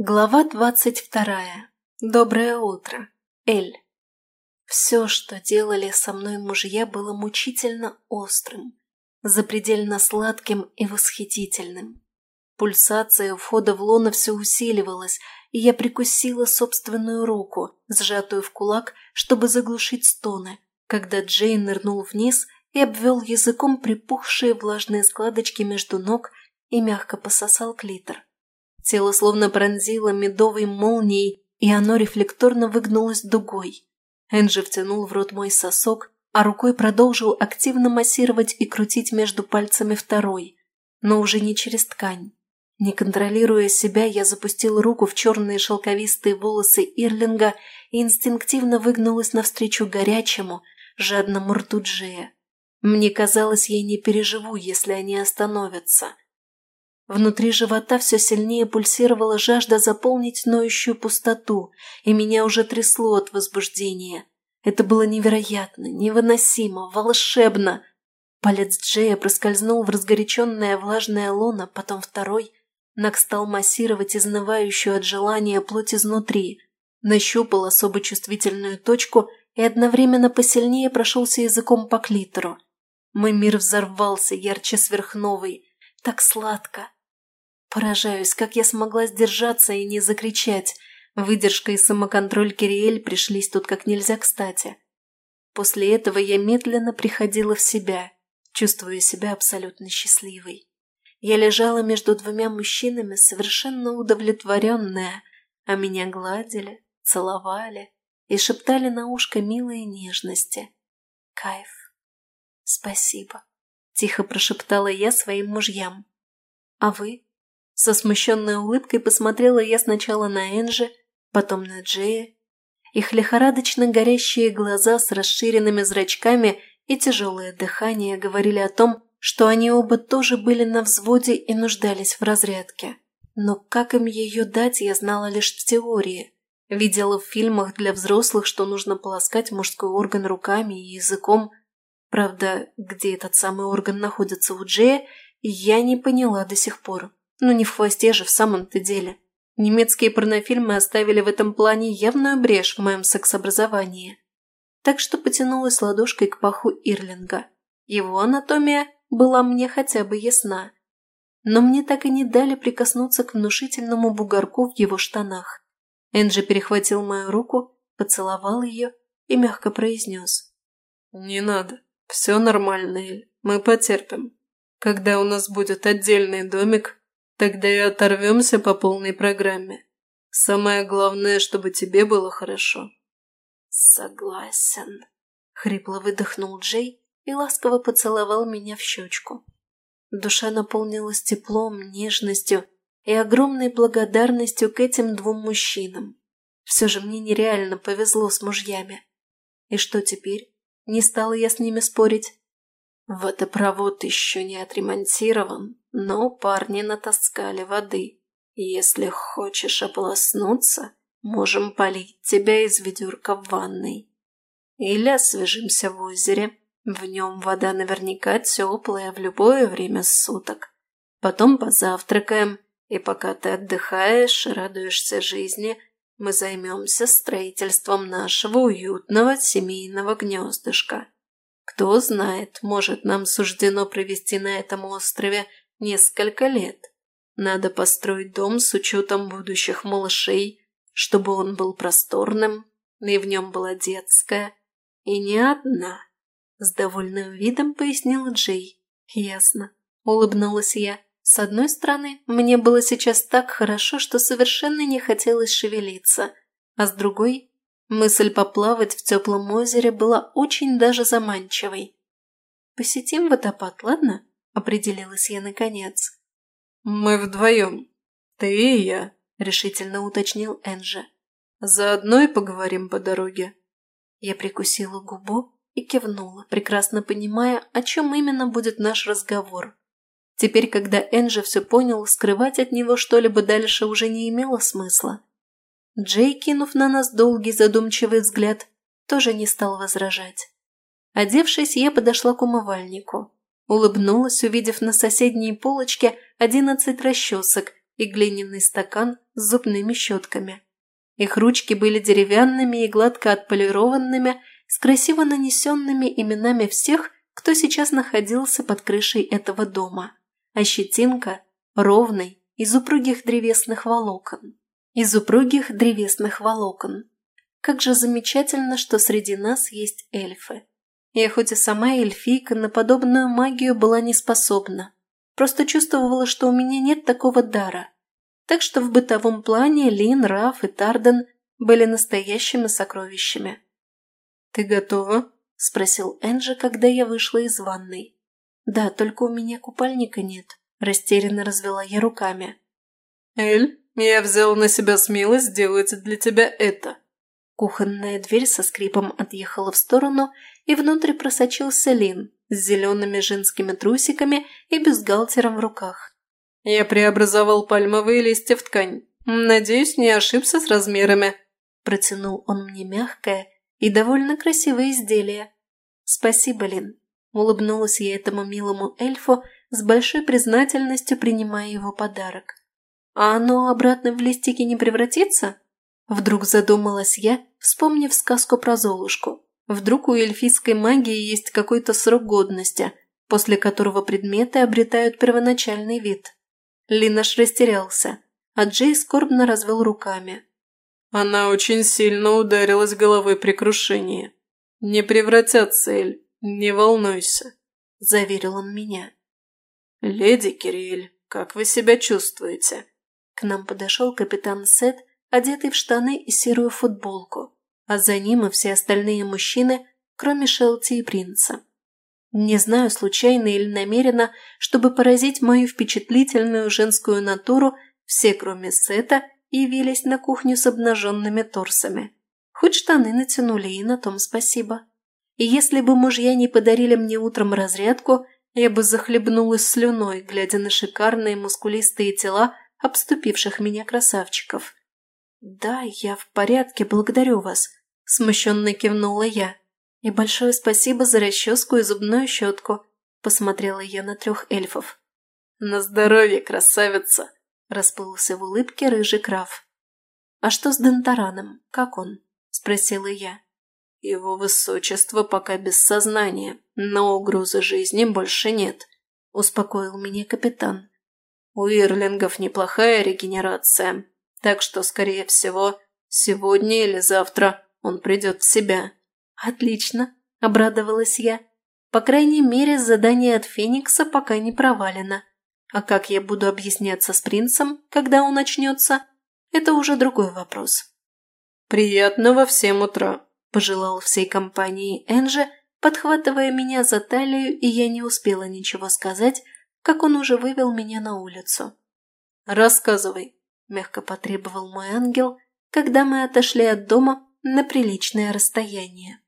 Глава 22. Доброе утро. Эль. Все, что делали со мной мужья, было мучительно острым, запредельно сладким и восхитительным. Пульсация входа в лоно все усиливалась, и я прикусила собственную руку, сжатую в кулак, чтобы заглушить стоны, когда Джейн нырнул вниз и обвел языком припухшие влажные складочки между ног и мягко пососал клитор. Тело словно пронзило медовой молнией, и оно рефлекторно выгнулось дугой. Энджи втянул в рот мой сосок, а рукой продолжил активно массировать и крутить между пальцами второй, но уже не через ткань. Не контролируя себя, я запустил руку в черные шелковистые волосы Ирлинга и инстинктивно выгнулась навстречу горячему, жадному рту Джея. Мне казалось, я не переживу, если они остановятся – Внутри живота все сильнее пульсировала жажда заполнить ноющую пустоту, и меня уже трясло от возбуждения. Это было невероятно, невыносимо, волшебно. Палец Джея проскользнул в разгоряченное влажное лоно, потом второй. Нак стал массировать изнывающую от желания плоть изнутри. Нащупал особо чувствительную точку и одновременно посильнее прошелся языком по клитору. Мой мир взорвался ярче сверхновый. Так сладко, Поражаюсь, как я смогла сдержаться и не закричать. Выдержка и самоконтроль Кириэль пришлись тут как нельзя кстати. После этого я медленно приходила в себя, чувствуя себя абсолютно счастливой. Я лежала между двумя мужчинами, совершенно удовлетворенная, а меня гладили, целовали и шептали на ушко милые нежности. Кайф. Спасибо. Тихо прошептала я своим мужьям. А вы? Со смущенной улыбкой посмотрела я сначала на Энжи, потом на Джея. Их лихорадочно горящие глаза с расширенными зрачками и тяжелое дыхание говорили о том, что они оба тоже были на взводе и нуждались в разрядке. Но как им ее дать, я знала лишь в теории. Видела в фильмах для взрослых, что нужно полоскать мужской орган руками и языком. Правда, где этот самый орган находится у Джея, я не поняла до сих пор но не в хвосте же в самом-то деле. Немецкие порнофильмы оставили в этом плане явную брешь в моем сексобразовании. Так что потянулась ладошкой к паху Ирлинга. Его анатомия была мне хотя бы ясна. Но мне так и не дали прикоснуться к внушительному бугорку в его штанах. Энджи перехватил мою руку, поцеловал ее и мягко произнес. «Не надо. Все нормально, Эль. Мы потерпим. Когда у нас будет отдельный домик, Тогда и оторвемся по полной программе. Самое главное, чтобы тебе было хорошо». «Согласен», — хрипло выдохнул Джей и ласково поцеловал меня в щечку. Душа наполнилась теплом, нежностью и огромной благодарностью к этим двум мужчинам. Все же мне нереально повезло с мужьями. И что теперь? Не стала я с ними спорить. Водопровод еще не отремонтирован, но парни натаскали воды. Если хочешь ополоснуться, можем полить тебя из ведерка в ванной. Или освежимся в озере. В нем вода наверняка теплая в любое время суток. Потом позавтракаем, и пока ты отдыхаешь и радуешься жизни, мы займемся строительством нашего уютного семейного гнездышка. Кто знает, может, нам суждено провести на этом острове – несколько лет. Надо построить дом с учетом будущих малышей, чтобы он был просторным, и в нем была детская, и не одна. С довольным видом пояснил Джей. Ясно. Улыбнулась я. С одной стороны, мне было сейчас так хорошо, что совершенно не хотелось шевелиться, а с другой, мысль поплавать в теплом озере была очень даже заманчивой. «Посетим водопад, ладно?» определилась я наконец. «Мы вдвоем. Ты и я», – решительно уточнил Энджи. «Заодно и поговорим по дороге». Я прикусила губу и кивнула, прекрасно понимая, о чем именно будет наш разговор. Теперь, когда Энджи все понял, скрывать от него что-либо дальше уже не имело смысла. Джей, кинув на нас долгий задумчивый взгляд, тоже не стал возражать. Одевшись, я подошла к умывальнику улыбнулась, увидев на соседней полочке одиннадцать расчесок и глиняный стакан с зубными щетками. Их ручки были деревянными и гладко отполированными, с красиво нанесенными именами всех, кто сейчас находился под крышей этого дома. А щетинка – ровной, из упругих древесных волокон. Из упругих древесных волокон. Как же замечательно, что среди нас есть эльфы. Я хоть и сама эльфийка, на подобную магию была не способна. Просто чувствовала, что у меня нет такого дара. Так что в бытовом плане Лин, Раф и Тарден были настоящими сокровищами. «Ты готова?» – спросил Энджи, когда я вышла из ванной. «Да, только у меня купальника нет», – растерянно развела я руками. «Эль, я взял на себя смелость сделать для тебя это», Кухонная дверь со скрипом отъехала в сторону, и внутрь просочился Лин с зелеными женскими трусиками и бюстгальтером в руках. «Я преобразовал пальмовые листья в ткань. Надеюсь, не ошибся с размерами». Протянул он мне мягкое и довольно красивое изделие. «Спасибо, Лин». Улыбнулась я этому милому эльфу, с большой признательностью принимая его подарок. «А оно обратно в листики не превратится?» Вдруг задумалась я, вспомнив сказку про Золушку. Вдруг у эльфийской магии есть какой-то срок годности, после которого предметы обретают первоначальный вид. Линаш растерялся, а Джей скорбно развел руками. Она очень сильно ударилась головой при крушении. «Не превратятся, Эль, не волнуйся», – заверил он меня. «Леди Кириэль, как вы себя чувствуете?» К нам подошел капитан Сет одетый в штаны и серую футболку, а за ним и все остальные мужчины, кроме Шелти и принца. Не знаю, случайно или намеренно, чтобы поразить мою впечатлительную женскую натуру, все, кроме Сета, явились на кухню с обнаженными торсами. Хоть штаны натянули, и на том спасибо. И если бы мужья не подарили мне утром разрядку, я бы захлебнулась слюной, глядя на шикарные мускулистые тела обступивших меня красавчиков. «Да, я в порядке, благодарю вас», – смущенно кивнула я. «И большое спасибо за расческу и зубную щетку», – посмотрела я на трех эльфов. «На здоровье, красавица!» – расплылся в улыбке рыжий крав. «А что с Дентараном? Как он?» – спросила я. «Его высочество пока без сознания, но угрозы жизни больше нет», – успокоил меня капитан. «У Ирлингов неплохая регенерация, так что, скорее всего, сегодня или завтра он придет в себя». «Отлично», – обрадовалась я. «По крайней мере, задание от Феникса пока не провалено. А как я буду объясняться с принцем, когда он начнется, это уже другой вопрос». «Приятного всем утра», – пожелал всей компании Энджи, подхватывая меня за талию, и я не успела ничего сказать, как он уже вывел меня на улицу. «Рассказывай», мягко потребовал мой ангел, когда мы отошли от дома на приличное расстояние.